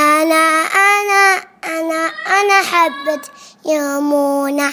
أنا أنا أنا أنا حبة يمونة